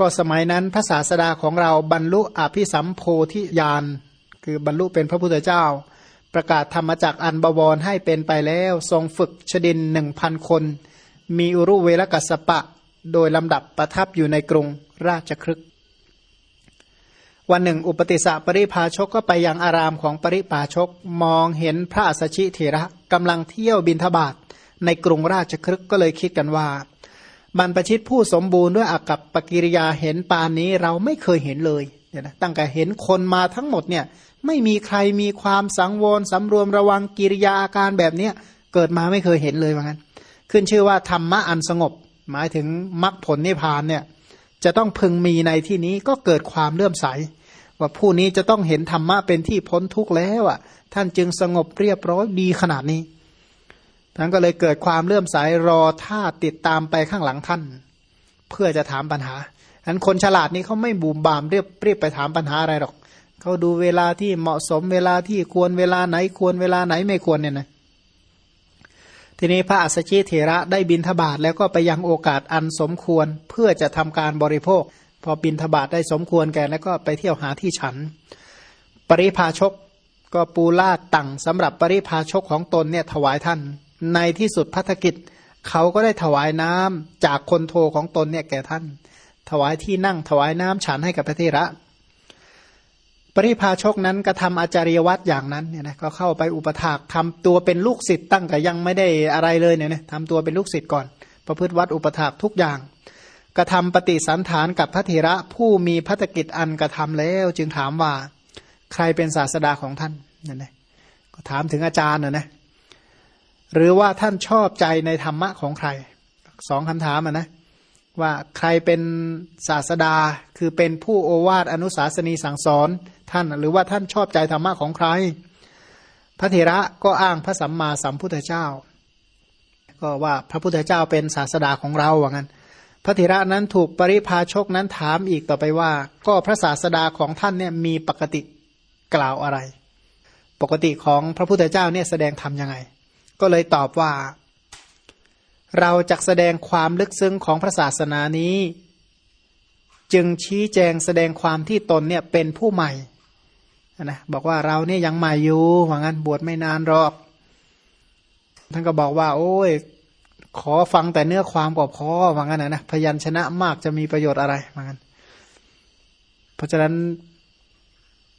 ก็สมัยนั้นพระศาสดาของเราบรรลุอภิสัมโพธิญาณคือบรรลุเป็นพระพุทธเจ้า ประกาศธรรมจักอันบวรให้เป็นไปแล้ว ทรงฝึกชดินหนึ่งพันคน มีอุรุเวลกัสปะ โดยลำดับประทับอยู่ในกรุงราชครึกวันหนึ่ง อุปติสสะปริพาชกก็ไปยังอารามของปริพาชกมองเห็นพระสัชชิเถระกำลังเที่ยวบินทบาทในกรุงราชครึกก็เลยคิดกันว่า บรรพชิตผู้สมบูรณ์ด้วยอากับปกิริยาเห็นปานนี้เราไม่เคยเห็นเลยเนี่ยนะตั้งแต่เห็นคนมาทั้งหมดเนี่ยไม่มีใครมีความสังวรสำรวมระวังกิริยาอาการแบบเนี้ยเกิดมาไม่เคยเห็นเลยว่างั้น ขึ้นชื่อว่าธรรมะอันสงบ หมายถึงมรรคผลนิพพานเนี่ยจะต้องพึงมีในที่นี้ก็เกิดความเลื่อมใส ว่าผู้นี้จะต้องเห็นธรรมะเป็นที่พ้นทุกข์แล้วอะท่านจึงสงบเรียบร้อยดีขนาดนี้ ท่านก็เลยเกิดความเลื่อมใสรอท่าติดตามไปข้างหลังท่าน เพื่อจะถามปัญหาฉะนั้นคนฉลาดนี้เขาไม่บูมบามเรียบเรียบไปถามปัญหาอะไรหรอกเขาดูเวลาที่เหมาะสมเวลาที่ควรเวลาไหนควรเวลาไหนไม่ควรเนี่ยนะทีนี้พระอัสชิเถระได้บินทบาทแล้วก็ไปยังโอกาสอันสมควรเพื่อจะทำการบริโภค พอบินทบาทได้สมควรแก่แล้วก็ไปเที่ยวหาที่ฉัน ปริพาชกก็ปูลาดตั้งสำหรับปริพาชกของตนเนี่ยถวายท่าน ในที่สุดพัฒกิจ เขาก็ได้ถวายน้ำจากคนโทของตนเนี่ยแก่ท่าน ถวายที่นั่งถวายน้ำฉันให้กับพระเทระ ปริพาชกนั้นกระทำอาจารยวัตอย่างนั้นเนี่ยนะก็เข้าไปอุปถากทำตัวเป็นลูกศิษย์ตั้งแต่ยังไม่ได้อะไรเลยเนี่ยนะทำตัวเป็นลูกศิษย์ก่อน ประพฤติวัดอุปถากทุกอย่างกระทำปฏิสันฐานกับพระเถระผู้มีพัฒกิจอันกระทำแล้ว จึงถามว่าใครเป็นศาสดาของท่านเนี่ยนะก็ถามถึงอาจารย์นะนะ หรือว่าท่านชอบใจในธรรมะของใครสองคำถามนะว่าใครเป็นศาสดาคือเป็นผู้โอวาทอนุสาสนีสั่งสอนท่าน หรือว่าท่านชอบใจธรรมะของใคร พระเถระก็อ้างพระสัมมาสัมพุทธเจ้า ก็ว่าพระพุทธเจ้าเป็นศาสดาของเราว่างั้น พระเถระนั้นถูกปริพาชกนั้นถามอีกต่อไปว่า ก็พระศาสดาของท่านเนี่ยมีปกติกล่าวอะไร ปกติของพระพุทธเจ้าเนี่ยแสดงธรรมยังไง ก็เลยตอบว่า เราจะแสดงความลึกซึ้งของพระศาสนานี้ จึงชี้แจงแสดงความที่ตนเนี่ยเป็นผู้ใหม่นะบอกว่าเราเนี่ยยังใหม่อยู่ว่างั้นบวชไม่นานหรอก ท่านก็บอกว่า โอ้ย ขอฟังแต่เนื้อความก็พอว่างั้นนะพยัญชนะมากจะมีประโยชน์อะไรว่างั้น เพราะฉะนั้น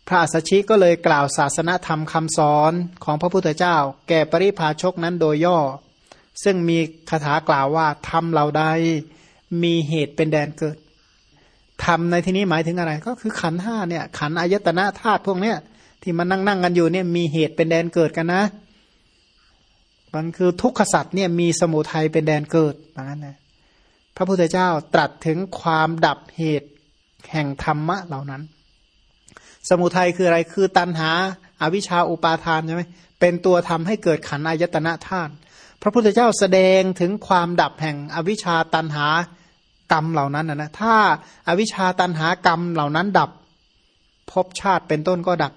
พระสัชชิก็เลยกล่าวศาสนธรรมคำสอนของพระพุทธเจ้า แก่ปริพาชกนั้นโดยย่อ ซึ่งมีคาถากล่าวว่าทำเราใดมีเหตุเป็นแดนเกิดทำในที่นี้หมายถึงอะไร ก็คือขันห้าเนี่ย ขันอายตนะธาตุพวกเนี้ยที่มันนั่งนั่งกันอยู่เนี่ยมีเหตุเป็นแดนเกิดกันนะ มันคือทุกขสัตว์เนี่ยมีสมุทัยเป็นแดนเกิดอย่างนั้นนะพระพุทธเจ้าตรัสถึงความดับเหตุแห่งธรรมะเหล่านั้น สมุทัยคืออะไรคือตันหาอาวิชชาอุปาทานใช่ไหมเป็นตัวทำให้เกิดขันอายตนะธาตุพระพุทธเจ้าแสดงถึงความดับแห่งอวิชชาตันหากรรมเหล่านั้นนะถ้าอาวิชชาตันหากรรมเหล่านั้นดับภพชาติเป็นต้นก็ดับ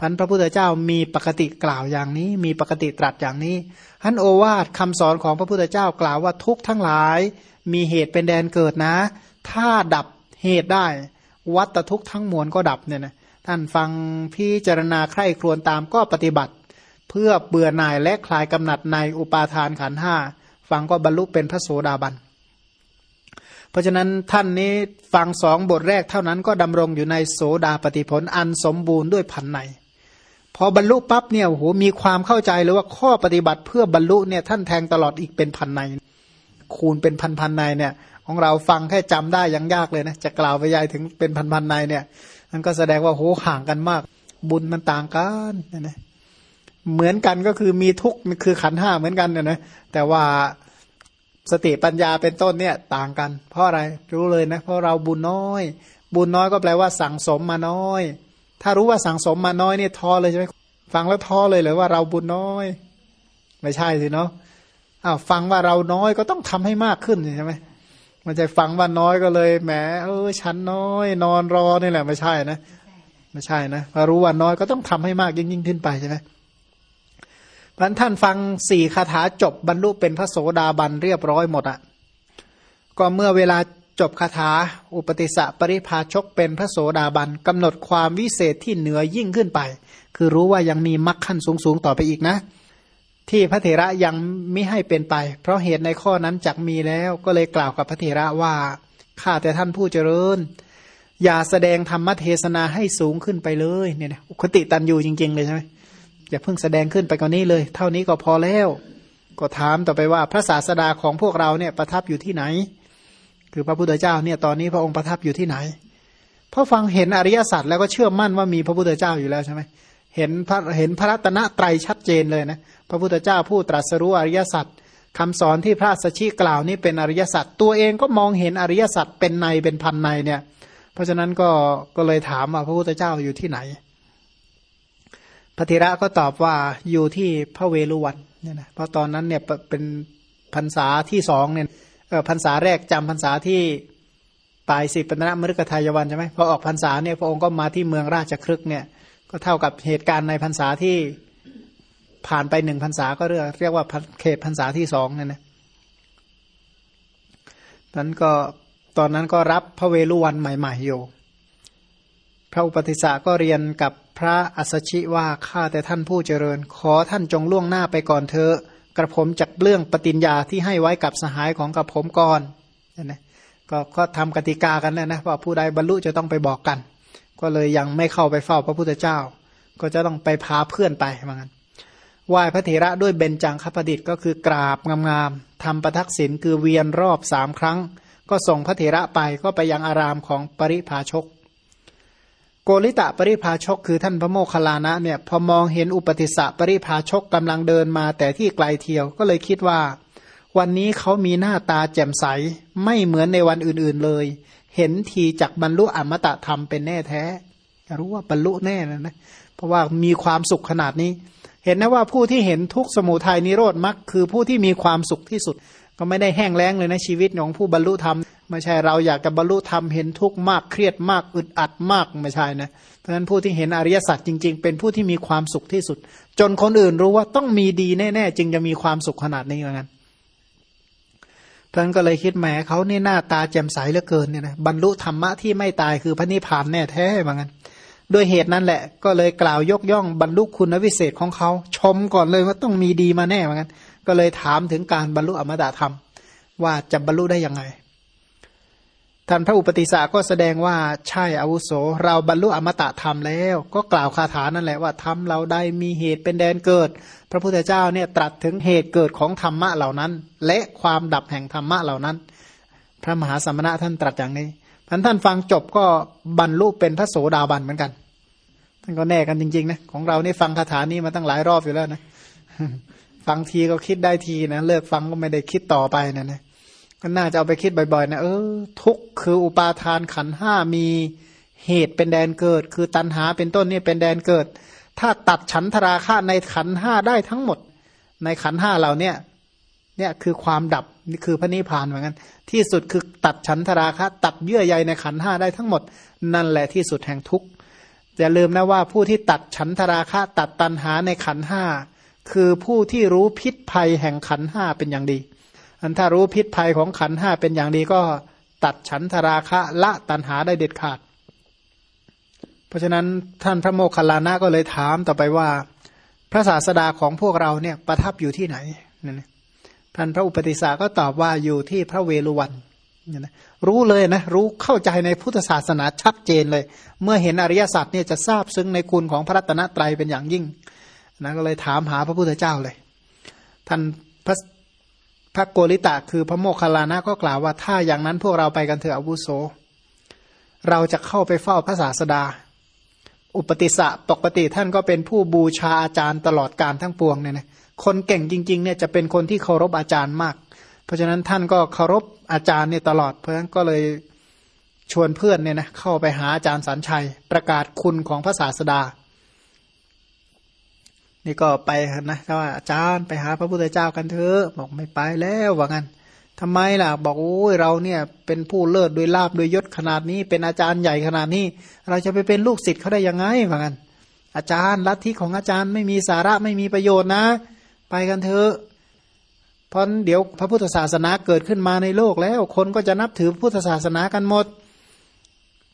พันพระพุทธเจ้ามีปกติกล่าวอย่างนี้ มีปกติตรัสอย่างนี้ท่านโอวาทคำสอนของพระพุทธเจ้ากล่าวว่าทุกทั้งหลาย มีเหตุเป็นแดนเกิดนะ ถ้าดับเหตุได้ วัตทุกทั้งมวลก็ดับเนี่ยนะ ท่านฟังพิจารณาใคร่ครวญตามก็ปฏิบัติ เพื่อเบื่อหน่ายและคลายกำหนัดในอุปาทานขันห้าฟังก็บรรลุเป็นพระโสดาบัน เพราะฉะนั้นท่านนี้ฟังสองบทแรกเท่านั้นก็ดำรงอยู่ในโสดาปฏิผลอันสมบูรณ์ด้วยพันในพอบรรลุปั๊บเนี่ยโอ้โหมีความเข้าใจเลยว่าข้อปฏิบัติเพื่อบรรลุเนี่ยท่านแทงตลอดอีกเป็นพันใน คูณเป็นพันพันในเนี่ย ของเราฟังแค่จำได้ยังยากเลยนะจะกล่าวไปยายถึงเป็นพันพันในเนี่ยันก็แสดงว่าโหห่างกันมาก บุญมันต่างกันนะเหมือนกันก็คือมีทุกคือขันห้าเหมือนกันนะนะแต่ว่าสติปัญญาเป็นต้นเนี่ยต่างกัน เพราะอะไรรู้เลยนะเพราะเราบุญน้อย บุญน้อยก็แปลว่าสั่งสมมาน้อย ถ้ารู้ว่าสั่งสมมาน้อยเนี่ยท้อเลยใช่ไหมฟังแล้วท้อเลยเลยว่าเราบุญน้อย ไม่ใช่สิเนาะอ้าวฟังว่าเราน้อยก็ต้องทำให้มากขึ้นใช่ไหม มันจะฟังว่าน้อยก็เลยแหมเออฉันน้อย นอนรอนี่แหละไม่ใช่นะไม่ใช่นะพอรู้ว่าน้อยก็ต้องทำให้มากยิ่งยิ่งขึ้นไปใช่ไหมพันท่านฟังสี่คาถาจบบรรลุเป็นพระโสดาบันเรียบร้อยหมดอะ่ะก็เมื่อเวลาจบคาถาอุปติสะปริภาชกเป็นพระโสดาบันกำหนดความวิเศษที่เหนือยิ่งขึ้นไป คือรู้ว่ายังมีมรรคขั้นสูงๆต่อไปอีกนะ ที่พระเถระยังไม่ให้เป็นไป เพราะเหตุในข้อนั้นจักมีแล้วก็เลยกล่าวกับพระเถระว่าข้าแต่ท่านผู้เจริญ อย่าแสดงธรรมเทศนาให้สูงขึ้นไปเลยเนี่ยนะอุคติตันอยู่จริง ๆ เลยใช่ไหมอย่าเพิ่งแสดงขึ้นไปกว่านี้เลย เท่านี้ก็พอแล้ว ก็ถามต่อไปว่าพระศาสดาของพวกเราเนี่ยประทับอยู่ที่ไหน คือพระพุทธเจ้าเนี่ยตอนนี้พระองค์ประทับอยู่ที่ไหนพอฟังเห็นอริยสัจแล้วก็เชื่อมั่นว่ามีพระพุทธเจ้าอยู่แล้วใช่ไหม เห็นพระเห็นพระรัตนตรัยชัดเจนเลยนะพระพุทธเจ้าผู้ตรัสรู้อริยสัจคำสอนที่พระสัชชีกล่าวนี่เป็นอริยสัจตัวเองก็มองเห็นอริยสัจเป็นในเป็นพันในเนี่ย เพราะฉะนั้นก็ก็เลยถามว่าพระพุทธเจ้าอยู่ที่ไหนพระธิระก็ตอบว่าอยู่ที่พระเวรุวันเนี่ยนะเพราะตอนนั้นเนี่ยเป็นพรรษาที่สองเนี่ยเออพรรษาแรกจำพรรษาที่ปลายสิบปณะมฤกทายวันใช่ไหมพอออกพรรษาเนี่ยพระองค์ก็มาที่เมืองราชครึกเนี่ย ก็เท่ากับเหตุการณ์ในพรรษาที่ผ่านไปหนึ่งพรรษาก็เรียกเรียกว่าเขตพรรษาที่สองเนี่ยนะนั้นก็ตอนนั้นก็รับพระเวรุวันใหม่ ๆอยู่ พระอุปติสสะก็เรียนกับพระอัสชิว่าข้าแต่ท่านผู้เจริญ ขอท่านจงล่วงหน้าไปก่อนเถอะกระผมจักเรื่องปฏิญญาที่ให้ไว้กับสหายของกระผมก่อนนะก็ก็ทำกติกากันแล้วนะว่าผู้ใดบรรลุจะต้องไปบอกกัน ก็เลยยังไม่เข้าไปเฝ้าพระพุทธเจ้า ก็จะต้องไปพาเพื่อนไปเหมือนกันไหว้พระเถระด้วยเบญจังคประดิษฐ์ก็คือกราบงามๆทำประทักษิณคือเวียนรอบสามครั้ง ก็ส่งพระเถระไปก็ไปยังอารามของปริภาชก โกริตะปริภาชกคือท่านพระโมคคัลลานะเนี่ยพอมองเห็นอุปติสสะปริภาชกกำลังเดินมาแต่ที่ไกลเที่ยวก็เลยคิดว่า วันนี้เขามีหน้าตาแจ่มใสไม่เหมือนในวันอื่นๆเลย เห็นทีจากบรรลุอมตะธรรมเป็นแน่แท้รู้ว่าบรรลุแน่นะนะเพราะว่ามีความสุขขนาดนี้ เห็นนะว่าผู้ที่เห็นทุกสมุทัยนิโรธมรรคคือผู้ที่มีความสุขที่สุด ก็ไม่ได้แห้งแล้งเลยนะชีวิตของผู้บรรลุธรรมไม่ใช่เราอยากจะบรรลุธรรมเห็นทุกข์มากเครียดมากอึดอัดมากไม่ใช่นะเพราะฉะนั้นผู้ที่เห็นอริยสัจจริง ๆ เป็นผู้ที่มีความสุขที่สุด จนคนอื่นรู้ว่าต้องมีดีแน่ ๆ จึงจะมีความสุขขนาดนี้เหมือนกัน ท่านก็เลยคิดแหมเขานี่หน้าตาแจ่มใสเหลือเกินเนี่ยนะบรรลุธรรมะที่ไม่ตายคือพระนิพพานแน่แท้เหมือนกันด้วยเหตุนั้นแหละ ก็เลยกล่าวยกย่องบรรลุคุณวิเศษของเขา ชมก่อนเลยว่าต้องมีดีมาแน่เหมือนกันก็เลยถามถึงการบรรลุอมตะธรรม ว่าจะบรรลุได้ยังไง ท่านพระอุปติสาก็แสดงว่าใช่อาวุโส เราบรรลุอมตะธรรมแล้ว ก็กล่าวคาถานั่นแหละว่าธรรมเราได้มีเหตุเป็นแดนเกิด พระพุทธเจ้าเนี่ยตรัสถึงเหตุเกิดของธรรมะเหล่านั้น และความดับแห่งธรรมะเหล่านั้น พระมหาสมณะท่านตรัสอย่างนี้พันท่านฟังจบก็บรรลุเป็นพระโสดาบันเหมือนกันท่านก็แน่กันจริงๆนะของเรานี่ฟังคาถานี้มาตั้งหลายรอบอยู่แล้วนะฟังทีก็คิดได้ทีนะเลิกฟังก็ไม่ได้คิดต่อไปนะนะ ก็น่าจะเอาไปคิดบ่อยๆนะเออทุกคืออุปาทานขันห้ามีเหตุเป็นแดนเกิด คือตัณหาเป็นต้นนี่เป็นแดนเกิด ถ้าตัดฉันทราคะในขันห้าได้ทั้งหมด ในขันห้าเหล่านี้เนี่ยคือความดับนี่คือพระนิพพานเหมือนกันที่สุดคือตัดฉันทราคะ ตัดเยื่อใยในขันห้าได้ทั้งหมด นั่นแหละที่สุดแห่งทุกข์อย่าลืมนะว่าผู้ที่ตัดฉันทราคะตัดตัณหาในขันห้าคือผู้ที่รู้พิษภัยแห่งขันห้าเป็นอย่างดี อันถ้ารู้พิษภัยของขันห้าเป็นอย่างดีก็ตัดฉันทราคะละตันหาได้เด็ดขาด เพราะฉะนั้นท่านพระโมคคัลลานะก็เลยถามต่อไปว่า พระศาสดาของพวกเราเนี่ยประทับอยู่ที่ไหนนั่นท่านพระอุปติสาก็ตอบว่าอยู่ที่พระเวรุวันนรู้เลยนะรู้เข้าใจในพุทธศาสนาชัดเจนเลย เมื่อเห็นอริยสัจเนี่ยจะทราบซึ้งในคุณของพระรัตนตรัยเป็นอย่างยิ่งนะก็เลยถามหาพระพุทธเจ้าเลย ท่านพระ พระโกริตะคือพระโมคคัลลานะก็กล่าวว่าถ้าอย่างนั้นพวกเราไปกันเถอะอาวุโส เราจะเข้าไปเฝ้าพระศาสดา อุปติสะปกติท่านก็เป็นผู้บูชาอาจารย์ตลอดการทั้งปวงเนี่ยนะคนเก่งจริงๆเนี่ยจะเป็นคนที่เคารพอาจารย์มาก เพราะฉะนั้นท่านก็เคารพอาจารย์เนี่ยตลอด เพราะฉะนั้นก็เลยชวนเพื่อนเนี่ยนะเข้าไปหาอาจารย์สันชัย ประกาศคุณของพระศาสดา นี่ก็ไปนะว่าอาจารย์ไปหาพระพุทธเจ้ากันเถอะบอกไม่ไปแล้วว่างั้นทำไมล่ะ บอกโอ้ยเราเนี่ยเป็นผู้เลิศด้วยลาบด้วยยศขนาดนี้ เป็นอาจารย์ใหญ่ขนาดนี้ เราจะไปเป็นลูกศิษย์เขาได้ยังไงว่างั้นอาจารย์ลัทธิของอาจารย์ไม่มีสาระไม่มีประโยชน์นะ ไปกันเถอะเพราะเดี๋ยวพระพุทธศาสนาเกิดขึ้นมาในโลกแล้ว คนก็จะนับถือพุทธศาสนากันหมด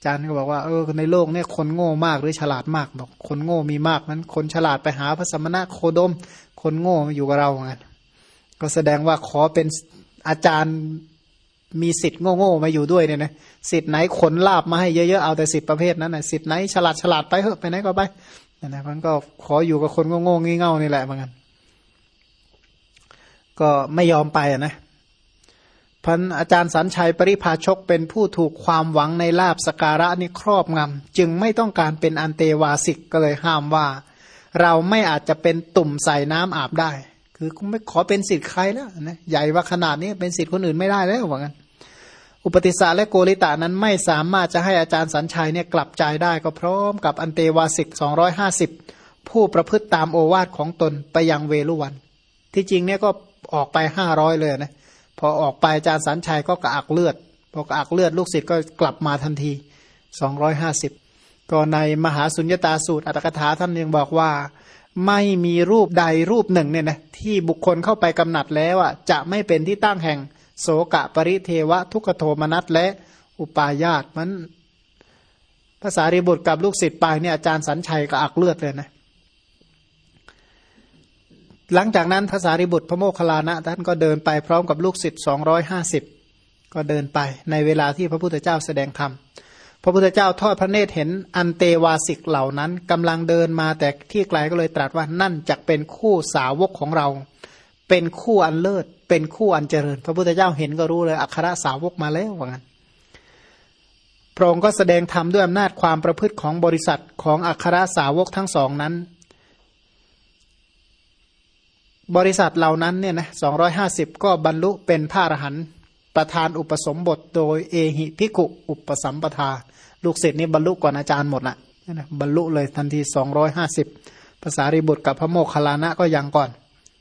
จารย์ก็บอกว่าเออในโลกเนี่ยคนโง่มากหรือฉลาดมากบอกคนโง่มีมากนั้นคนฉลาดไปหาพระสมณะโคดม คนโง่มาอยู่กับเราไงก็แสดงว่าขอเป็นอาจารย์มีสิทธิ์โง่ๆมาอยู่ด้วยเนี่ยนะสิทธิ์ไหนขนลาบมาให้เยอะๆเอาแต่สิทธิ์ประเภทนั้นนะสิทธิ์ไหนฉลาดฉลาดไปเถอะไปไหนก็ไปนะมันก็ขออยู่กับคนโง่ๆงี่เง่านี่แหละเหมือนกันก็ไม่ยอมไปอะนะ พันอาจารย์สันชัยปริพาชกเป็นผู้ถูกความหวังในลาบสการะนี่ครอบงำจึงไม่ต้องการเป็นอันเตวาสิกก็เลยห้ามว่า เราไม่อาจจะเป็นตุ่มใส่น้ำอาบได้ คือไม่ขอเป็นสิทธิ์ใครแล้วนะใหญ่ว่าขนาดนี้เป็นสิทธิ์คนอื่นไม่ได้แล้วว่างั้นอุปติสาและโกริตานั้นไม่สามารถจะให้อาจารย์สัญชัยเนี่ยกลับใจได้ก็พร้อมกับอันเตวาสิกสองร้อยห้าสิบผู้ประพฤติตามโอวาทของตนไปยังเวลุวัน ที่จริงเนี่ยก็ออกไปห้าร้อยเลยนะ พอออกไปอาจารย์สัญชัยก็กระอักเลือด พอกระอักเลือดลูกศิษย์ก็กลับมาทันทีสองร้อยห้าสิบก็ในมหาสุญญตาสูตรอัตถกถาท่านยังบอกว่า ไม่มีรูปใดรูปหนึ่งเนี่ยนะที่บุคคลเข้าไปกำหนัดแล้วอะจะไม่เป็นที่ตั้งแห่งโสกะปริเทวะ ทุกขโทมนัสและอุปาญาตมันภาษาริบุตรกับลูกศิษย์ไปเนี่ยอาจารย์สัญชัยก็อักเลือดเลยนะ หลังจากนั้นภาษาริบุตรพระโมคคัลลานะท่านก็เดินไปพร้อมกับลูกศิษย์สองร้อยห้าสิบก็เดินไปในเวลาที่พระพุทธเจ้าแสดงธรรมพระพุทธเจ้าทอดพระเนตรเห็นอันเตวาสิกเหล่านั้นกำลังเดินมาแต่ที่ไกลก็เลยตรัสว่านั่นจะเป็นคู่สาวกของเรา เป็นคู่อันเลิศ เป็นคู่อันเจริญ พระพุทธเจ้าเห็นก็รู้เลยอัครสาวกมาแล้วว่างั้นพระองค์ก็แสดงธรรมด้วยอำนาจความประพฤติของบริษัทของอัครสาวกทั้งสองนั้น บริษัทเหล่านั้นเนี่ยนะสองร้อยห้าสิบก็บรรลุเป็นพระอรหันต์ประธานอุปสมบทโดยเอหิพิกุอุปสัมปทา ลูกศิษย์นี้บรรลุก่อนอาจารย์หมดละนะบรรลุเลยทันทีสองร้อยห้าสิบภาษาริบุตรกับพระโมคคัลลานะก็ยังก่อน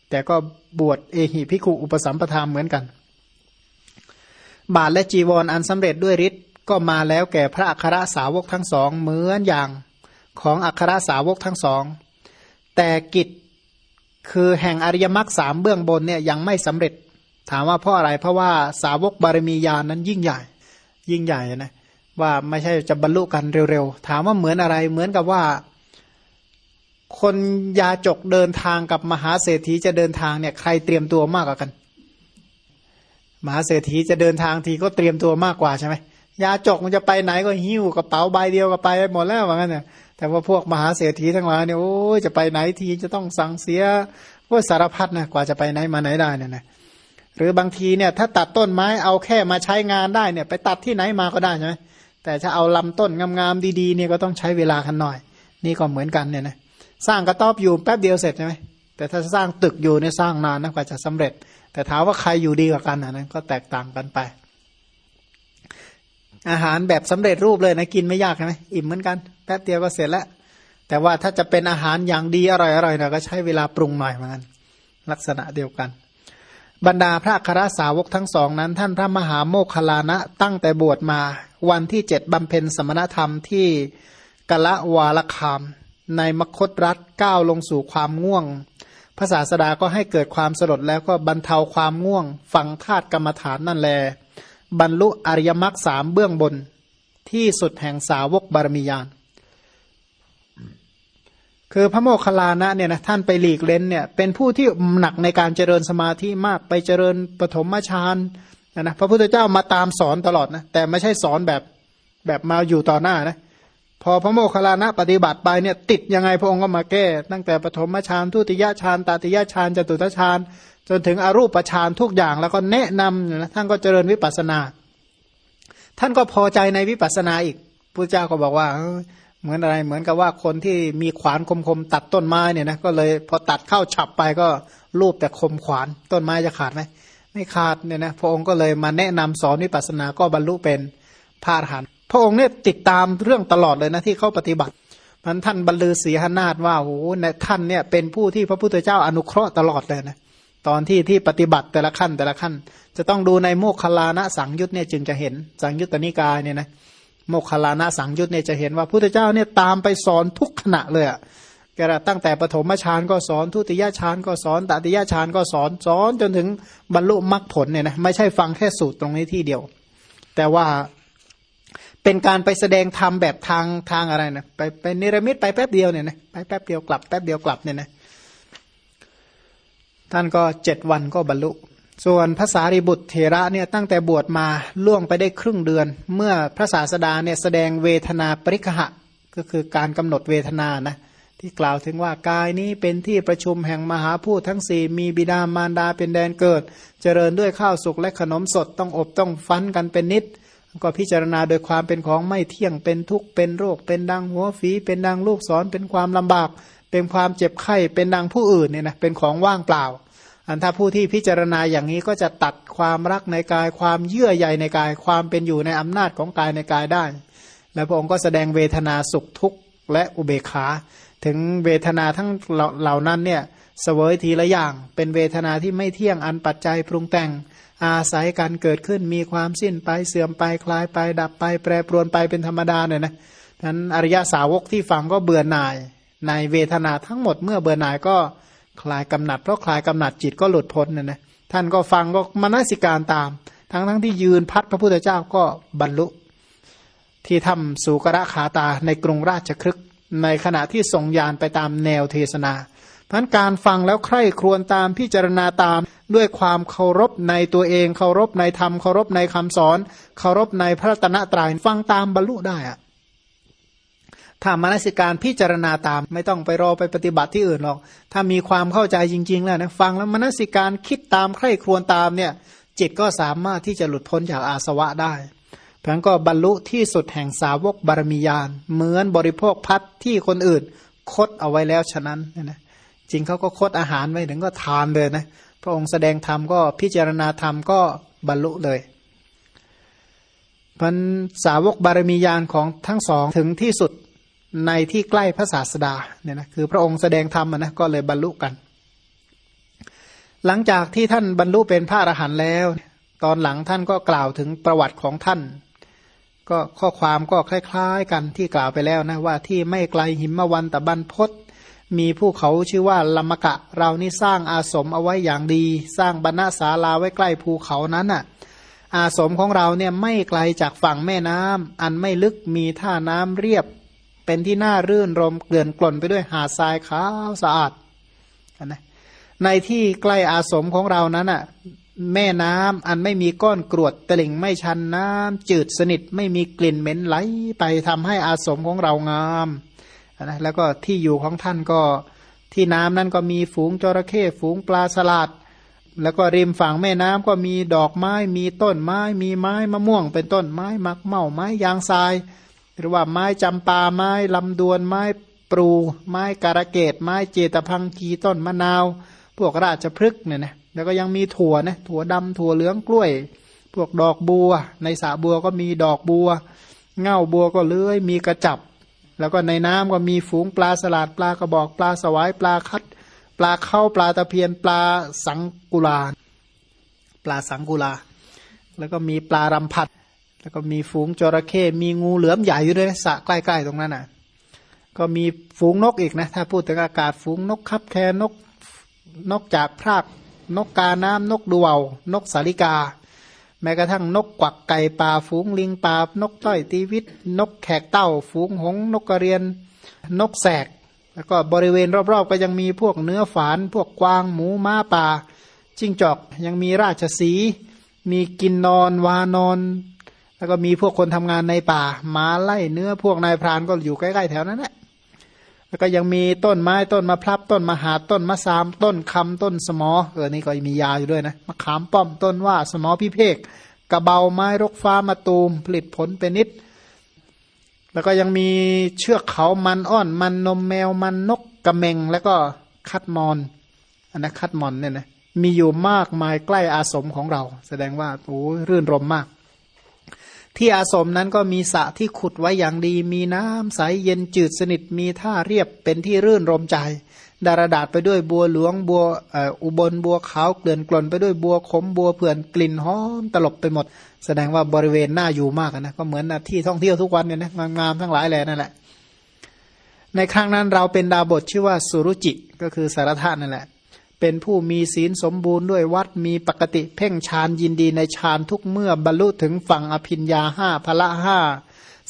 แต่ก็บวชเอหิพิคุอุปสัมปทาเหมือนกัน บาทและจีวรออันสำเร็จด้วยฤทธิ์ก็มาแล้วแก่พระอัครสาวกทั้งสองเหมือนอย่างของอัครสาวกทั้งสอง แต่กิจ คือแห่งอริยมรรคสามเบื้องบนเนี่ยยังไม่สำเร็จ ถามว่าเพราะอะไรเพราะว่าสาวกบารมีญาณนนั้นยิ่งใหญ่ ยิ่งใหญ่นะว่าไม่ใช่จะบรรลุกันเร็วๆ ถามว่าเหมือนอะไรเหมือนกับว่า คนยาจกเดินทางกับมหาเศรษฐีจะเดินทางเนี่ยใครเตรียมตัวมากกว่ากัน มหาเศรษฐีจะเดินทางทีก็เตรียมตัวมากกว่าใช่ไหมยาจกมันจะไปไหนก็หิ้วกระเป๋าใบเดียวก็ไปหมดแล้วว่างั้นเนี่ย แต่ว่าพวกมหาเศรษฐีทั้งหลายเนี่ยโอ้ยจะไปไหนทีจะต้องสั่งเสียพวกสารพัดนะกว่าจะไปไหนมาไหนได้เนี่ยนะหรือบางทีเนี่ยถ้าตัดต้นไม้เอาแค่มาใช้งานได้เนี่ย ไปตัดที่ไหนมาก็ได้ใช่ไหมแต่ถ้าเอาลำต้นงามๆดีๆเนี่ยก็ต้องใช้เวลากันหน่อย นี่ก็เหมือนกันเนี่ยนะสร้างกระต๊อบอยู่แป๊บเดียวเสร็จใช่ไหมแต่ถ้าสร้างตึกอยู่เนี่ยสร้างนานนะกว่าจะสำเร็จ แต่ถามว่าใครอยู่ดีกว่ากันนะนั้นก็แตกต่างกันไป อาหารแบบสำเร็จรูปเลยนะกินไม่ยากใช่ไหมอิ่มเหมือนกัน ป๊บเดียวก็เสร็จแล้ว แต่ว่าถ้าจะเป็นอาหารอย่างดีอร่อยอร่อยนะก็ใช้เวลาปรุงหน่อยเหมือนกันลักษณะเดียวกัน บรรดาพระคราสาวกทั้งสองนั้น ท่านพระมหาโมคคลานะตั้งแต่บวชมา วันที่เจ็ดบำเพ็ญสมณธรรมที่กะละวาลคาม ในมคตรัฐก้าวลงสู่ความง่วงพระศาสดาก็ให้เกิดความสลดแล้วก็บรรเทาความง่วง ฟังธาตุกรรมฐานนั่นแล บรรลุอริยมรรคสามเบื้องบน ที่สุดแห่งสาวกบารมียาน คือพระโมคคัลลานะเนี่ยนะท่านไปหลีกเล้นเนี่ยเป็นผู้ที่หนักในการเจริญสมาธิมากไปเจริญปฐมฌานนะนะพระพุทธเจ้ามาตามสอนตลอดนะแต่ไม่ใช่สอนแบบแบบมาอยู่ต่อหน้านะพอพระโมคคัลลานะปฏิบัติไปเนี่ยติดยังไงพระองค์ก็มาแก้ ตั้งแต่ปฐมฌานทุติยฌานตติยฌานจตุตฌานจนถึงอรูปฌานทุกอย่างแล้วก็แนะนำนะท่านก็เจริญวิปัสนา ท่านก็พอใจในวิปัสนาอีกพระเจ้าก็บอกว่า เหมือนอะไรเหมือนกับว่าคนที่มีขวานคมๆตัดต้นไม้เนี่ยนะก็เลยพอตัดเข้าฉับไปก็รูปแต่คมขวานต้นไม้จะขาดไหมไม่ขาดเนี่ยนะพระองค์ก็เลยมาแนะนำสอนวิปัสสนาก็บรรลุเป็นพระอรหันต์พระองค์เนี่ยติดตามเรื่องตลอดเลยนะที่เขาปฏิบัติมันท่านบรรลือศีหนาฏว่าโอ้โหท่านเนี่ยเป็นผู้ที่พระพุทธเจ้าอนุเคราะห์ตลอดเลยนะตอนที่ที่ปฏิบัติแต่ละขั้นแต่ละขั้น จะต้องดูในโมคคลานะสังยุตเนี่ยจึงจะเห็นสังยุตตนิกายเนี่ยนะ โมคคลานะสังยุตเนี่ยจะเห็นว่าพุทธเจ้าเนี่ยตามไปสอนทุกขณะเลยอะกกระตั้งแต่ปฐมฌานก็สอนทุติยฌานก็สอนตติยฌานก็สอนสอนจนถึงบรรลุมรรคผลเนี่ยนะไม่ใช่ฟังแค่สูตรตรงนี้ที่เดียว แต่ว่าเป็นการไปแสดงธรรมแบบทางทางอะไรนะไปไปนิรมิตไปแป๊บเดียวเนี่ยนะไปแป๊บเดียวกลับแป๊บเดียวกลับเนี่ยนะท่านก็เจ็ดวันก็บรรลุ ส่วนภาษาริบุตรเถระเนี่ยตั้งแต่บวชมาล่วงไปได้ครึ่งเดือน เมื่อพระศาสดาเนี่ยแสดงเวทนาปริคหะ ก็คือการกำหนดเวทนานะที่กล่าวถึงว่ากายนี้เป็นที่ประชุมแห่งมหาพูดทั้งสี่มีบิดามารดาเป็นแดนเกิด เจริญด้วยข้าวสุกและขนมสดต้องอบต้องฟันกันเป็นนิด ก็พิจารณาโดยความเป็นของไม่เที่ยงเป็นทุกข์เป็นโรค เป็นดังหัวฝีเป็นดังลูกศรเป็นความลำบาก เป็นความเจ็บไข้เป็นดังผู้อื่นเนี่ยนะเป็นของว่างเปล่า อันถ้าผู้ที่พิจารณาอย่างนี้ก็จะตัดความรักในกาย ความเยื่อใยในกาย ความเป็นอยู่ในอำนาจของกายในกายได้ แล้วพระองค์ก็แสดงเวทนาสุขทุกข์และอุเบกขา ถึงเวทนาทั้งเหล่านั้นเนี่ยเสวยทีละอย่าง เป็นเวทนาที่ไม่เที่ยงอันปัจจัยปรุงแต่ง อาศัยการเกิดขึ้นมีความสิ้นไปเสื่อมไปคลายไป ดับไป แปรปรวนไปเป็นธรรมดาเนี่ยนะนั้นอริยสาวกที่ฟังก็เบื่อหน่าย ในเวทนาทั้งหมดเมื่อเบื่อหน่ายก็ คลายกำหนัด เพราะคลายกำหนัดจิตก็หลุดพ้นนี่ยนะท่านก็ฟังก็มานสิการตาม ทั้งทั้งที่ยืนพัดพระพุทธเจ้าก็บรรลุ ที่ทำสุกระขาตาในกรุงราชครึกในขณะที่ส่งยานไปตามแนวเทศนาพันการฟังแล้วใคร่ครวญตามพิจารณาตามด้วยความเคารพในตัวเอง เคารพในธรรมเคารพในคำสอน เคารพในพระตนะตรายฟังตามบรรลุได้อะ ถ้ามนสิการพิจารณาตาม ไม่ต้องไปรอไปปฏิบัติที่อื่นหรอก ถ้ามีความเข้าใจจริง ๆ แล้วนะฟังแล้วมนสิการคิดตามใคร่ครวญตามเนี่ย จิตก็สามารถที่จะหลุดพ้นจากอาสวะได้พราะก็บรรลุที่สุดแห่งสาวกบารมียาน เหมือนบริโภคพัดที่คนอื่น คดเอาไว้แล้วฉะนั้นนะจริงเขาก็คดอาหารไว้ถึงก็ทานเลยนะพระองค์แสดงธรรมก็พิจารณาธรรมก็บรรลุเลยพันสาวกบารมียานของทั้งสองถึงที่สุด ในที่ใกล้พระศาสดาเนี่ยนะคือพระองค์แสดงธรรมนะก็เลยบรรลุกัน หลังจากที่ท่านบรรลุเป็นพระอรหันต์แล้ว ตอนหลังท่านก็กล่าวถึงประวัติของท่าน ก็ข้อความก็คล้ายๆ กันที่กล่าวไปแล้วนะว่าที่ไม่ไกลหิมวันตะบันพศมีผู้เขาชื่อว่าลมกะ เรานี่สร้างอาสมเอาไว้อย่างดี สร้างบรรณศาลาไว้ใกล้ภูเขานั้นอะ อาสมของเราเนี่ยไม่ไกลจากฝั่งแม่น้ำอันไม่ลึกมีท่าน้ำเรียบ เป็นที่น่ารื่นรมเกลื่อนกล่นไปด้วยหาดทรายขาวสะอาดนะในที่ใกล้อาสมของเรานั้นอะแม่น้ำอันไม่มีก้อนกรวดตลิ่งไม่ชันน้ำจืดสนิทไม่มีกลิ่นเหม็นไหลไปทำให้อาสมของเรางามนะแล้วก็ที่อยู่ของท่านก็ที่น้ำนั้นก็มีฝูงจระเข้ฝูงปลาสลัดแล้วก็ริมฝั่งแม่น้ำก็มีดอกไม้ มีต้นไม้ มีไม้มะม่วง เป็นต้นไม้มักเมาไม้ยางทราย หรือว่าไม้จำปาไม้ลำดวนไม้ปรูไม้การะเกดไม้เจตพังกีต้นมะนาว พวกราชพฤกษ์เนี่ยนะแล้วก็ยังมีถั่วนะถั่วดำถั่วเหลืองกล้วย พวกดอกบัว ในสระบัวก็มีดอกบัว เง่าบัวก็เลื้อยมีกระจับ แล้วก็ในน้ำก็มีฝูงปลาสลัดปลากระบอกปลาสวายปลาคัด ปลาเข้าปลาตะเพียนปลาสังกุลา ปลาสังกุลา แล้วก็มีปลารำพัด แล้วก็มีฝูงจระเข้มีงูเหลือมใหญ่อยู่ด้วยสระใกล้ๆตรงนั้นน่ะ ก็มีฝูงนกอีกนะ ถ้าพูดถึงอากาศฝูงนกคับแคนกนกจากพรากนกกาน้ำนกดูวานกสาลิกา แม้กระทั่งนกกวักไก่ป่าฝูงลิงป่านกต้อยตีวิต นกแขกเต้า ฝูงหง นกกระเรียน นกแสก แล้วก็บริเวณรอบๆ ก็ยังมีพวกเนื้อฝาน พวกกวางหมูม้าป่าจิ้งจอกยังมีราชสี มีกินนอนวานอน แล้วก็มีพวกคนทำงานในป่าม้าไล่เนื้อพวกนายพรานก็อยู่ใกล้ๆแถวนั้นแหละแล้วก็ยังมีต้นไม้ต้นมะพร้าวต้นมหาต้นมะสาม ต้นคำต้นสมอเออนี่ก็มียาอยู่ด้วยนะมะขามป้อมต้นว่าสมอพิเภกกระเบาไม้รกฟ้ามาตูม ผลิตผลเป็นนิด แล้วก็ยังมีเชือกเขามันอ้อนมันนมแมวมันนกกระเมงแล้วก็คัดมอนอันนะคัดมอนเนี่ยนะมีอยู่มากมายใกล้อาสมของเรา แสดงว่าโอ้รื่นรมมาก ที่อาสมนั้นก็มีสระที่ขุดไว้อย่างดี มีน้ำใสเย็นจืดสนิทมีท่าเรียบเป็นที่รื่นรมใจ ดารดาษไปด้วยบัวหลวงบัวอุบลบัวขาวเกลื่อนกล่นไปด้วยบัวขมบัวเผื่อนกลิ่นหอมตลบไปหมด แสดงว่าบริเวณน่าอยู่มากนะก็เหมือนที่ท่องเที่ยวทุกวันเนี่ยนะงามๆทั้งหลายแหล่นั่นแหละในครั้งนั้นเราเป็นดาบทชื่อว่าสุรุจิก็คือสารธาตุนั่นแหละ เป็นผู้มีศีลสมบูรณ์ด้วยวัดมีปกติเพ่งฌานยินดีในฌานทุกเมื่อบรรลุถึงฝั่งอภิญญาห้าพละห้า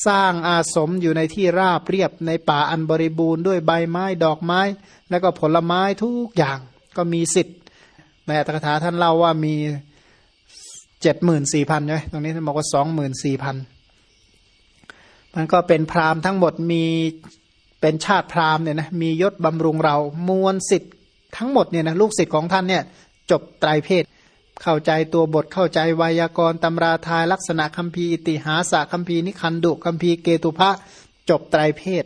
สร้างอาสมอยู่ในที่ราบเรียบในป่าอันบริบูรณ์ด้วยใบไม้ดอกไม้ แล้วก็ผลไม้ทุกอย่างก็มีสิทธิ์ในอัตถกถาท่านเล่าว่ามีเจ็ดหมื่นสี่พันใช่ไหมตรงนี้ท่านบอกว่าสองหมื่นสี่พันมันก็เป็นพราหมณ์ทั้งหมดมีเป็นชาติพราหมณ์เนี่ยนะมียศบำรุงเรามวลสิทธิ์ ทั้งหมดเนี่ยนะลูกศิษย์ของท่านเนี่ยจบไตรเพศ เข้าใจตัวบทเข้าใจไวยากรณ์ตำราทายลักษณะคัมภีร์ติหาสะคัมภีร์นิคันดุคัมภีร์เกตุพะจบไตรเพศ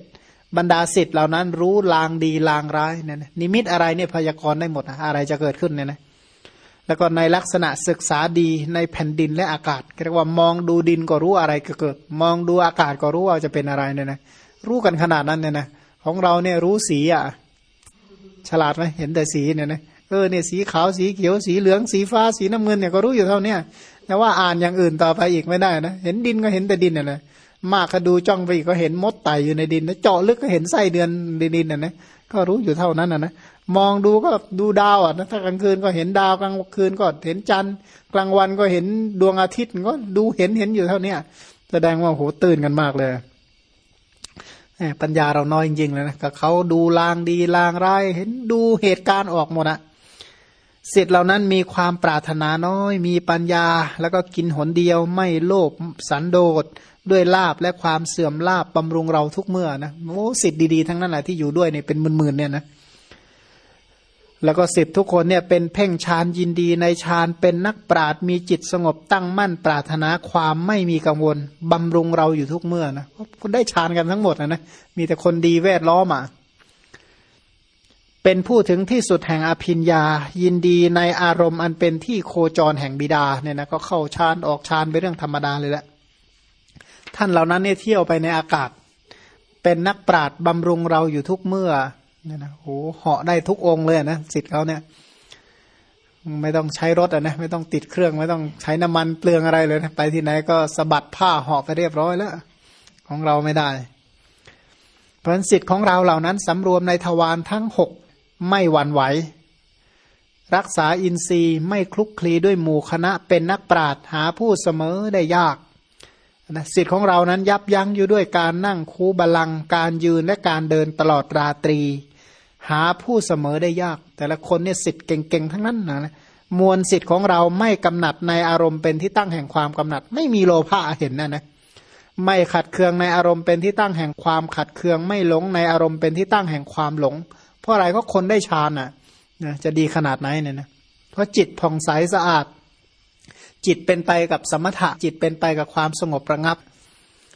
บรรดาสิทธิ์เหล่านั้นรู้ลางดีลางร้ายเนี่ยนะนิมิตอะไรเนี่ยพยากรณ์ได้หมดนะอะไรจะเกิดขึ้นเนี่ยนะแล้วก็ในลักษณะศึกษาดีในแผ่นดินและอากาศเรียกว่ามองดูดินก็รู้อะไรเกิด มองดูอากาศก็รู้ว่าจะเป็นอะไรเนี่ยนะรู้กันขนาดนั้นเนี่ยนะของเราเนี่ยรู้สีอะ ฉลาดไหมเห็นแต่สีเนี่ยนะเออเนี่ยสีขาวสีเขียวสีเหลืองสีฟ้าสีน้ำเงินเนี่ยก็รู้อยู่เท่าเนี้ยแต่ว่าอ่านอย่างอื่นต่อไปอีกไม่ได้นะเห็นดินก็เห็นแต่ดินน่ะนะมากก็ดูจ้องไปอีกก็เห็นมดไต่อยู่ในดินนะเจาะลึกก็เห็นไส้เดือนในดินน่ะนะก็รู้อยู่เท่านั้นน่ะนะมองดูก็ดูดาวอะนะถ้ากลางคืนก็เห็นดาวกลางคืนก็เห็นจันทร์กลางวันก็เห็นดวงอาทิตย์ก็ดูเห็นเห็นอยู่เท่าเนี้ยแสดงว่าโหตื่นกันมากเลย ปัญญาเราน้อยจริงๆเลยนะกับเขาดูลางดีลางร้ายเห็นดูเหตุการณ์ออกหมดอะสิทธิ์เหล่านั้นมีความปรารถนาน้อย มีปัญญา แล้วก็กินหนเดียวไม่โลภสันโดษด้วยลาบและความเสื่อมลาบบำรุงเราทุกเมื่อนะโอ้สิทธิ์ดีๆทั้งนั้นแหละที่อยู่ด้วยเนี่ยเป็นหมื่นๆเนี่ยนะ แล้วก็สิทธิ์ทุกคนเนี่ยเป็นเพ่งฌานยินดีในฌานเป็นนักปราดมีจิตสงบตั้งมั่นปรารถนาความไม่มีกังวลบำรุงเราอยู่ทุกเมื่อนะคุณได้ฌานกันทั้งหมดนะนะมีแต่คนดีแวดล้อมอะเป็นผู้ถึงที่สุดแห่งอภิญญายินดีในอารมณ์อันเป็นที่โคจรแห่งบิดาเนี่ยนะก็เข้าฌานออกฌานเป็นเรื่องธรรมดาเลยแหละท่านเหล่านั้นเนี่ยเที่ยวไปในอากาศ เป็นนักปราดบำรุงเราอยู่ทุกเมื่อ เนี่ยนะโอ้เหาะได้ทุกองเลยนะสิทธิ์เขาเนี่ย ไม่ต้องใช้รถอะนะไม่ต้องติดเครื่อง ไม่ต้องใช้น้ำมันเปลืองอะไรเลยนะไปที่ไหนก็สะบัดผ้าเหาะไปเรียบร้อยแล้ว ของเราไม่ได้ เพราะสิทธิ์ของเราเหล่านั้นสำรวมในทวารทั้งหกไม่หวั่นไหว รักษาอินทรีย์ไม่คลุกคลีด้วยหมู่คณะเป็นนักปราดหาผู้เสมอได้ยากนะสิทธิ์ของเรานั้นยับยั้งอยู่ด้วยการนั่งคูบาลังการยืนและการเดินตลอดราตรี หาผู้เสมอได้ยาก แต่ละคนเนี่ยสิทธิ์เก่งๆ ทั้งนั้นนะมวลสิทธิ์ของเราไม่กำหนัดในอารมณ์เป็นที่ตั้งแห่งความกำหนัด ไม่มีโลภะเห็นนะนะไม่ขัดเคืองในอารมณ์เป็นที่ตั้งแห่งความขัดเคือง ไม่หลงในอารมณ์เป็นที่ตั้งแห่งความหลง เพราะอะไรก็คนได้ฌานอะนะจะดีขนาดไหนเนี่ยนะเพราะจิตผ่องใสสะอาด จิตเป็นไปกับสมถะจิตเป็นไปกับความสงบระงับ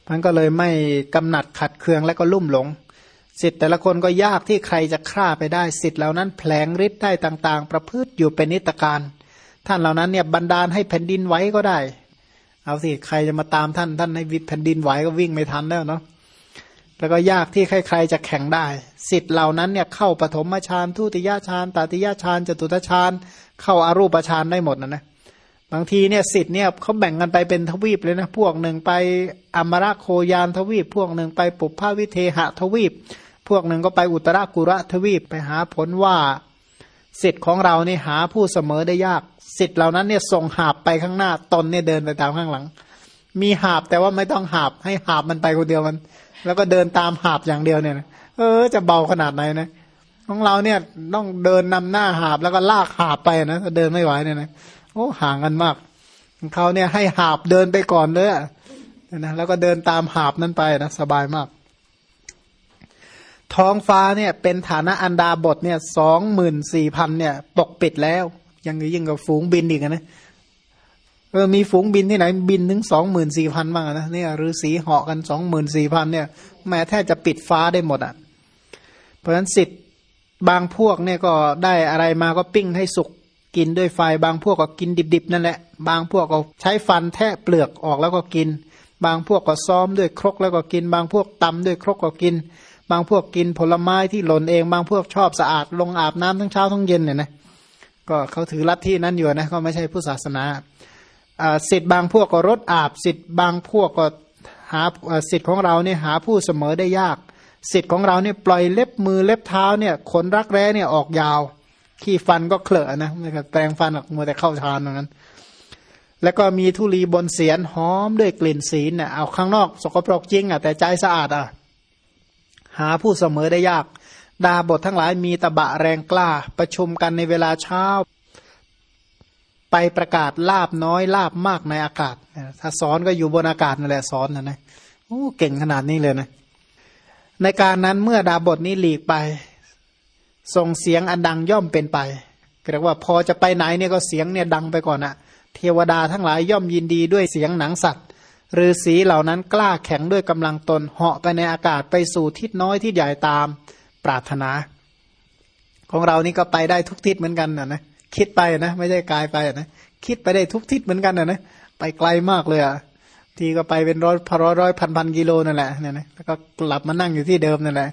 มันก็เลยไม่กำหนัดขัดเคืองและก็ลุ่มหลง สิทธิ์แต่ละคนก็ยากที่ใครจะฆ่าไปได้สิทธิ์เหล่านั้นแผลงฤทธิ์ได้ต่างๆ ประพฤติอยู่เป็นนิตการ ท่านเหล่านั้นเนี่ยบันดาลให้แผ่นดินไหวก็ได้ เอาสิใครจะมาตามท่านท่านให้วิแผ่นดินไหวก็วิ่งไม่ทันแล้วเนาะแล้วก็ยากที่ใครๆจะแข่งได้ สิทธิ์เหล่านั้นเนี่ยเข้าปฐมฌานทุติยฌานตติยฌานจตุตฌานเข้าอารูปฌานได้หมดนะนะบางทีเนี่ยสิทธิ์เนี่ยเขาแบ่งกันไปเป็นทวีปเลยนะพวกหนึ่งไปอมรโคยานทวีป พวกหนึ่งไปปุพพวิเทหทวีป พวกหนึ่งก็ไปอุตรากุระทวีปไปหาผลว่าสิทธิ์ของเรานี่หาผู้เสมอได้ยากสิทธิ์เหล่านั้นเนี่ยส่งหาบไปข้างหน้าตนเนี่ยเดินไปตามข้างหลัง มีหาบแต่ว่าไม่ต้องหาบให้หาบมันไปคนเดียวมัน แล้วก็เดินตามหาบอย่างเดียวเนี่ยเออ จะเบาขนาดไหนนะของเราเนี่ยต้องเดินนำหน้าหาบแล้วก็ลากหาบไปนะเดินไม่ไหวเนี่ยนะโอ้ห่างกันมากเขาเนี่ยให้หาบเดินไปก่อนเลยนะแล้วก็เดินตามหาบนั้นไปนะสบายมาก ท้องฟ้าเนี่ยเป็นฐานะอันดาบทเนี่ยสองหมื่นสี่พันเนี่ยปกปิดแล้ว ยังยิ่งกับฝูงบินอีกนะเออมีฝูงบินที่ไหนบินถึงสองหมื่นสี่พันบ้างนะเนี่ยฤาษีเหาะกันสองหมื่นสี่พันเนี่ยแม้แทบจะปิดฟ้าได้หมดอะ เพราะฉะนั้นสิทธิ์บางพวกเนี่ยก็ได้อะไรมาก็ปิ้งให้สุกกินด้วยไฟบางพวกก็กินดิบๆนั่นแหละ บางพวกก็ใช้ฟันแทะเปลือกออกแล้วก็กิน บางพวกก็ซ้อมด้วยครกแล้วก็กิน บางพวกตำด้วยครกก็กิน บางพวกกินผลไม้ที่หล่นเอง บางพวกชอบสะอาดลงอาบน้ำทั้งเช้าทั้งเย็นเนี่ยนะก็เขาถือลัทธินั้นอยู่นะก็ไม่ใช่ผู้ศาสนาสิทธิ์บางพวกก็รดอาบสิทธิ์บางพวกก็หาสิทธิ์ของเราเนี่ยหาผู้เสมอได้ยาก สิทธิ์ของเราเนี่ยปล่อยเล็บมือเล็บเท้าเนี่ยขนรักแร้เนี่ยออกยาว ขี้ฟันก็เคลอะนะไม่แปลงฟันหรอกมัวแต่เข้าชานอย่างนั้นแล้วก็มีทุลีบนเสียนหอมด้วยกลิ่นศีลเนี่ยเอาข้างนอก สกปรกจริงอะแต่ใจสะอาดอะ หาผู้เสมอได้ยาก ดาบททั้งหลายมีตะบะแรงกล้า ประชุมกันในเวลาเช้า ไปประกาศลาบน้อยลาบมากในอากาศ ถ้าสอนก็อยู่บนอากาศนั่นแหละสอนนะนะโอ้เก่งขนาดนี้เลยนะ ในการนั้นเมื่อดาบทนี้หลีกไป ส่งเสียงอันดังย่อมเป็นไปเรียกว่าพอจะไปไหนเนี่ยก็เสียงเนี่ยดังไปก่อนอะเทวดาทั้งหลายย่อมยินดีด้วยเสียงหนังสัตว์ ฤาษีเหล่านั้นกล้าแข็งด้วยกำลังตนเหาะไปในอากาศไปสู่ทิศน้อยที่ใหญ่ตามปรารถนา ของเรานี่ก็ไปได้ทุกทิศเหมือนกันนะนะคิดไปนะไม่ใช่กายไปนะคิดไปได้ทุกทิศเหมือนกันนะนะไปไกลมากเลยอะทีก็ไปเป็นร้อยพร้อยร้อยพันพันกิโลนั่นแหละเนี่ยนะแล้วก็กลับมานั่งอยู่ที่เดิมนั่นแหละ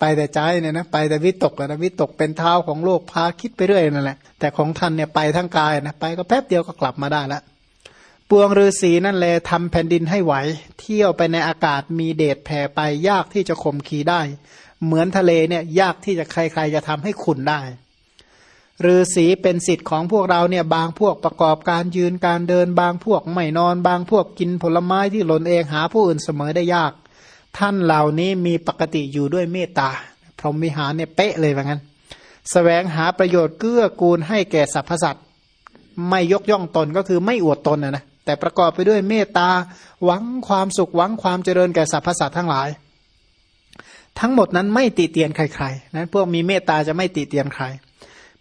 ไปแต่ใจเนี่ยนะไปแต่วิตกนะวิตกเป็นเท้าของโลกพาคิดไปเรื่อยนั่นแหละแต่ของท่านเนี่ยไปทั้งกายนะไปก็แป๊บเดียวก็กลับมาได้ละ ปวงฤาษีนั่นแหละทำแผ่นดินให้ไหว เที่ยวไปในอากาศมีเดชแผ่ไปยากที่จะข่มขีได้ เหมือนทะเลเนี่ยยากที่จะใครๆจะทำให้ขุนได้ฤาษีเป็นสิทธิ์ของพวกเราเนี่ยบางพวกประกอบการยืนการเดินบางพวกไม่นอน บางพวกกินผลไม้ที่หล่นเองหาผู้อื่นเสมอได้ยาก ท่านเหล่านี้มีปกติอยู่ด้วยเมตตา พรหมิหารเนี่ยเป๊ะเลยว่างั้นสแสวงหาประโยชน์เกื้อกูลให้แก่สรรพสัตว์ไม่ยกย่องตนก็คือไม่อวดตนนะนะ แต่ประกอบไปด้วยเมตตาหวังความสุขหวังความเจริญแก่สรรพสัตว์ทั้งหลาย ทั้งหมดนั้นไม่ติเตียนใครๆนะพวกมีเมตตาจะไม่ติเตียนใคร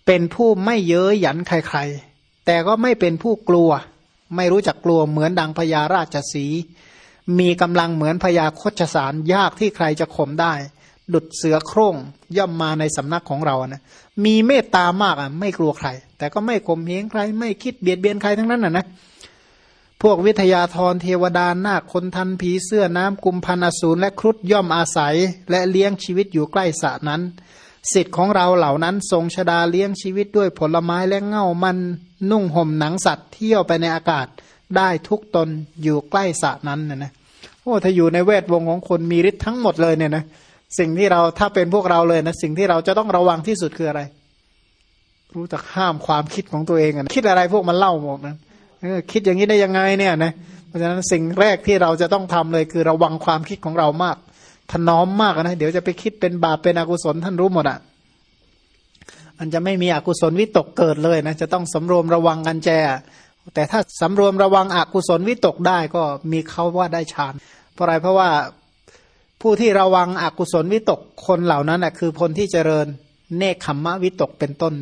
เป็นผู้ไม่เย้ยหยันใครๆ แต่ก็ไม่เป็นผู้กลัว ไม่รู้จักกลัวเหมือนดังพญาราชสี มีกำลังเหมือนพญาโคชสารยากที่ใครจะข่มได้ ดุดเสือโคร่งย่อมมาในสำนักของเรานะมีเมตตามากอะไม่กลัวใคร แต่ก็ไม่ข่มเหงใคร ไม่คิดเบียดเบียนใครทั้งนั้นอะนะ พวกวิทยาธรเทวดานาคคนทันผีเสื้อน้ำกุมพันอสูรและครุฑย่อมอาศัย และเลี้ยงชีวิตอยู่ใกล้สระนั้น สิทธิ์ของเราเหล่านั้นทรงชดาเลี้ยงชีวิตด้วยผลไม้และเง่ามันนุ่งห่มหนังสัตว์เที่ยวไปในอากาศได้ทุกตนอยู่ใกล้สระนั้นนะนะโอ้ถ้าอยู่ในเวทวงของคนมีฤทธิ์ทั้งหมดเลยเนี่ยนะสิ่งที่เราถ้าเป็นพวกเราเลยนะสิ่งที่เราจะต้องระวังที่สุดคืออะไร รู้จักห้ามความคิดของตัวเองนะคิดอะไรพวกมันเล่าหมดนะ คิดอย่างนี้ได้ยังไงเนี่ยนะเพราะฉะนั้นสิ่งแรกที่เราจะต้องทำเลยคือระวังความคิดของเรามาก ถนอมมากนะเดี๋ยวจะไปคิดเป็นบาปเป็นอกุศลท่านรู้หมดอะมันจะไม่มีอกุศลวิตกเกิดเลยนะจะต้องสำรวมระวังกันแจแต่ถ้าสำรวมระวังอกุศลวิตกได้ก็มีเขาว่าได้ฌานเพราะอะไรเพราะว่าผู้ที่ระวังอกุศลวิตกคนเหล่านั้นอะคือคนที่เจริญเนคขมมะวิตกเป็นต้น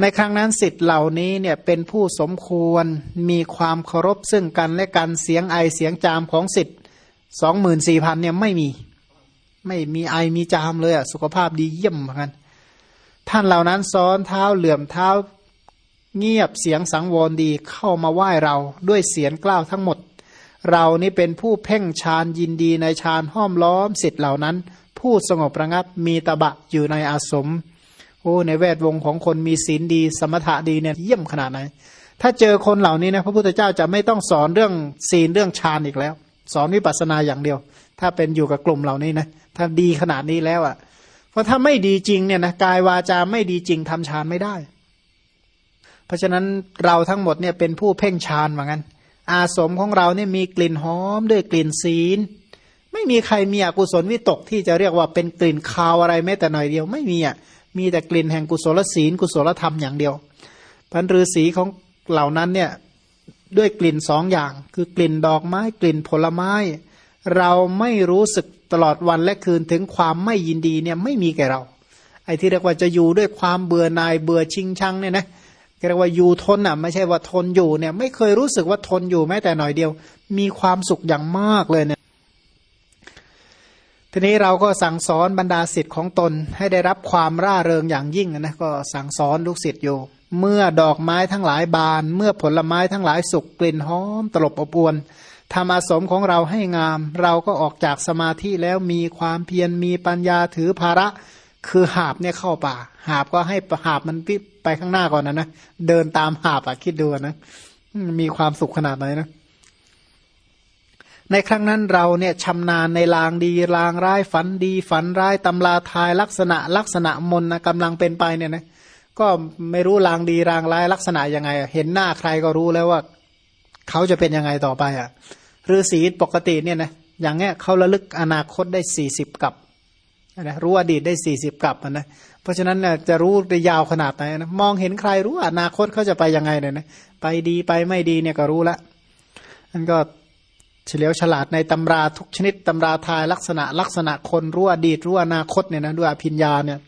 ในครั้งนั้นสิทธิ์เหล่านี้เนี่ยเป็นผู้สมควรมีความเคารพซึ่งกันและกันเสียงไอเสียงจามของสิทธิ์สองหมื่นสี่พันเนี่ยไม่มี ไม่มีไอมีจามเลยอะสุขภาพดีเยี่ยมเหมือนกันท่านเหล่านั้นซ้อนเท้าเหลื่อมเท้าเงียบเสียงสังวรดีเข้ามาไหว้เราด้วยเสียงกล้าวทั้งหมด เรานี่เป็นผู้เพ่งฌานยินดีในฌานห้อมล้อมสิทธิ์เหล่านั้น ผู้สงบระงับมีตะบะอยู่ในอาสม โอ้ในแวดวงของคนมีศีลดี สมถะดีเนี่ยเยี่ยมขนาดไหน ถ้าเจอคนเหล่านี้นะพระพุทธเจ้าจะไม่ต้องสอนเรื่องศีลเรื่องฌานอีกแล้ว สอนวิปัสสนาอย่างเดียว ถ้าเป็นอยู่กับกลุ่มเหล่านี้นะถ้าดีขนาดนี้แล้วอะ่ะ เพราะถ้าไม่ดีจริงเนี่ยนะกายวาจาไม่ดีจริงทำฌานไม่ได้ เพราะฉะนั้นเราทั้งหมดเนี่ยเป็นผู้เพ่งฌานเหมือนกันอาสมของเราเนี่ยมีกลิ่นหอมด้วยกลิ่นศีล ไม่มีใครมีอกุศลวิตกที่จะเรียกว่าเป็นกลิ่นคาวอะไรแม้แต่หน่อยเดียวไม่มีอะ มีแต่กลิ่นแห่งกุศลศีล กุศลธรรมอย่างเดียวพันฤาษีของเหล่านั้นเนี่ยด้วยกลิ่นสองอย่าง คือกลิ่นดอกไม้กลิ่นผลไม้ เราไม่รู้สึกตลอดวันและคืนถึงความไม่ยินดีเนี่ยไม่มีแก่เรา ไอ้ที่เรียกว่าจะอยู่ด้วยความเบื่อหน่ายเบื่อชิงชังเนี่ยนะเรียกว่าอยู่ทนอะไม่ใช่ว่าทนอยู่เนี่ยไม่เคยรู้สึกว่าทนอยู่แม้แต่หน่อยเดียว มีความสุขอย่างมากเลยเนี่ย ทีนี้เราก็สั่งสอนบรรดาสิทธิ์ของตนให้ได้รับความร่าเริงอย่างยิ่งนะก็สั่งสอนลูกศิษย์อยู่ เมื่อดอกไม้ทั้งหลายบาน เมื่อผลไม้ทั้งหลายสุกกลิ่นหอมตลบอบอวนธรรมอาสมของเราให้งาม เราก็ออกจากสมาธิแล้วมีความเพียรมีปัญญาถือภาระ คือหาบเนี่ยเข้าป่า หาบก็ให้หาบมันไปข้างหน้าก่อนนะนะเดินตามหาบอะคิดดูนะมีความสุขขนาดไหนนะ ในครั้งนั้นเราเนี่ยชำนาญในลางดีลางร้ายฝันดี ฝันร้ายตำราทายลักษณะลักษณะมนนะกำลังเป็นไปเนี่ยนะก็ไม่รู้ลางดีลางร้ายลักษณะยังไง เห็นหน้าใครก็รู้แล้วว่า เขาจะเป็นยังไงต่อไปอะฤาษีปกติเนี่ยนะอย่างเงี้ยเขาระลึกอนาคตได้สี่สิบกับนะรู้อดีตได้สี่สิบกับนะเพราะฉะนั้นเนี่ยจะรู้ได้ยาวขนาดไหนนะมองเห็นใครรู้อนาคตเขาจะไปยังไงเนี่ยนะไปดีไปไม่ดีเนี่ยก็รู้ละนั่นก็ เฉลียวฉลาดในตำราทุกชนิดตำราทายลักษณะลักษณะคนรู้อดีตรู้อนาคตเนี่ยนะด้วยอภิญญาเนี่ย